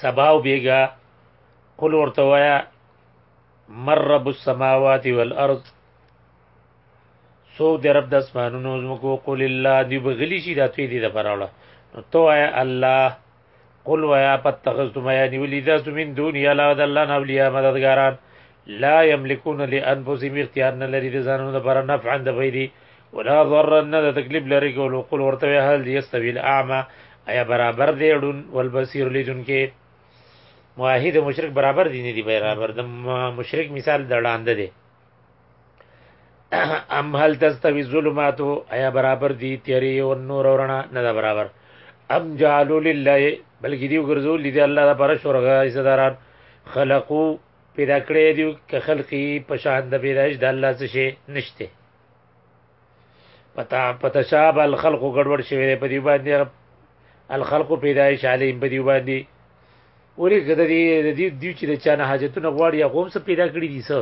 سبا او بیګا قل ورته وایا مر رب السماوات والارض سو د رب د اسمانونو زمکو قل الله دی بغلی شي دا توی دی د پراړه نو تو وایا الله قل وایا پتخذتم یعنی ولیدات من دون یلا د الله نه اولیاء مددګاران لا یملکون لانفسهم اختیار نه لري د ځانونو لپاره نفعا د پیدي ولا ضرر نه د تکلیف لري کول قل ورته هل دی استوی الاعمى ایا برابر دی ډون والبصير لیدون کې موحد مشرک برابر دي نه دي برابر د مشرک مثال د لاند دی ام هل تستوي ظلمات ایا برابر دي تیری او نور ورنا نه دا برابر ام جعلوا لله بلکې دیو ګرځول دي الله د پر شورغه ایزداران خلقو پیدا کړی دیو که خلقی پشان د پیدایش د الله څخه نشته پتا پتا شاب الخلق ګډوډ شوی دی په دې باندې الخلق پیدایش علیم په دې باندې ولې کده دې دې دې چې د چانه حاجتونه غواړي هغه هم څه پیدا کړی دي څه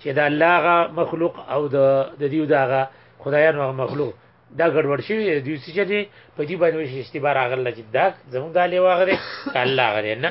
چې دا الله غا مخلوق او د د دې داغه خدایانو هغه مخلوق دا ګډوډ شوی دی چې په دې باندې وشي استبار اغل چې دا زموږ د لیواغره الله غره نه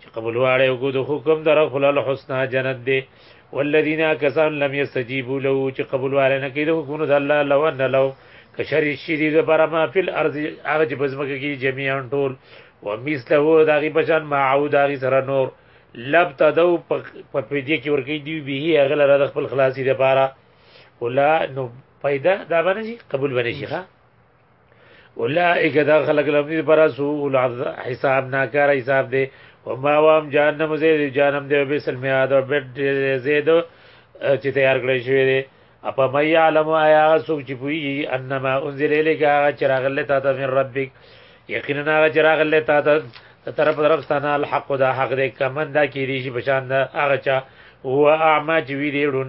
چې قبولواړی وکړو د حکم در خپل الحسنا جنت دی والذین کسان لم یستجیبوا له چې قبولواړی نه کړي د حکمونو د الله لو ان لو کشر شری د برما فل ارض هغه چې بزمکه کې جميعا ټول و مثله داغي بشان ما او داغي سره نور لب تدو په پیډي کې ورکی دی به هغه لره د خپل خلاصي لپاره ولا نو پیدا دا باندې قبول باندې شيخه اولائک دا خلق لم دی برسو حساب ناکار حساب دی وما وام جهنم زید جهنم دی به سلمی آدو بد زید چې تیار کړی شوی دی اپا مې علم آیا سوک چې پوي انما انزل الیک هغه چراغ الله تعالی من ربک یقینا هغه چراغ الله تعالی طرف طرف ستانه الحق دا حق دې کمن دا کې دي چې بشان دا هغه چا هو اعما چې وی دیړون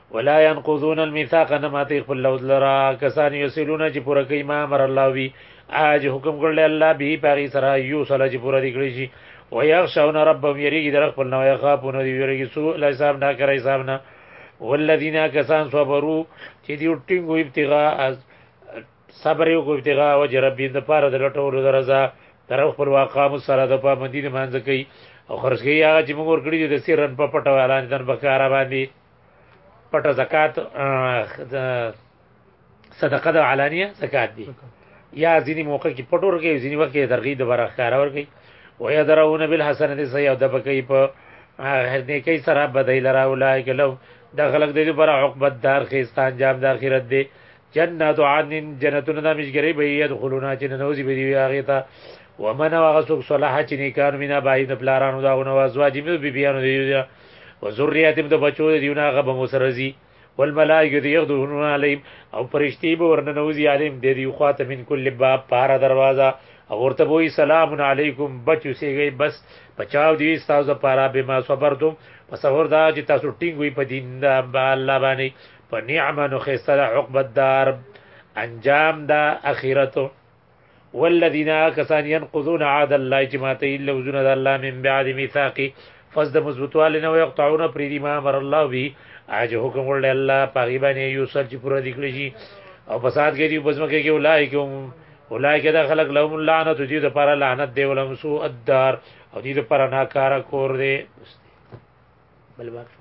ولا ينقضون الميثاق نه ماته خپل لوز لرا کسان یسلون چې پوره کوي ما امر الله وی اج حکم کړل الله به پاغي سره یو سره چې پوره دي کړی شي او يخشون ربهم يريږي در خپل نو يخافون دي يريږي سو لا حساب نه کوي حساب نه والذین کسان صبروا چې دی ټینګو ابتغاء از صبر یو کو ابتغاء وجه رب دې د پاره د لټولو درزا تر خپل واقام سره د پامندی د مانځ کوي او خرج کوي هغه چې موږ ور کړی د سیرن په پټو اعلان دن بکاره باندې پټه زکات صدقه د علانیه زکات دی یا ځینی موقع کې پټور کې ځینی وخت کې درغی د بار ښکارا ور کوي او یا درونه بل حسن دې سي او د بکې په هر دې کې سره بدایل را اولای کلو د غلق دې پر عقبت دار خيستان جام د اخرت دې جنات عدن جنتون دا مشګری به يدخلونا چې نوځي به دی هغه ته ومن هغه څوک صلاح چې نیکان مینا بای د پلارانو دا غو ازواج می بی بیانو دی دی او ذریات د بچو دی نه هغه به مسرزی والملائکه یغدون علیهم او فرشتي به ورننوځي علیهم د دې خواته من کل باب پار دروازه او ورته وی سلام علیکم بچو سیږي بس بچاو دی تاسو لپاره به ما صبرتم پس اور دا چې تاسو ټینګ وي په دین د الله باندې په نعمه نو خسته ده عقب الدار انجام دا اخرت والذین کسان ينقضون عهد الله چې ماته الا وزن الله من بعد ميثاقي فز د مضبوطوال نه ويقطعون پر دې ما امر الله به اج حکم ول الله پاغي باندې یو سر چې پوره دکړي شي او فساد کوي بزمه کوي اولایک هم اولایک دا خلق لهم اللعنه دې د پر لعنت دی ولهم سو الدار او دې د پر ناکاره کور دی بل باقي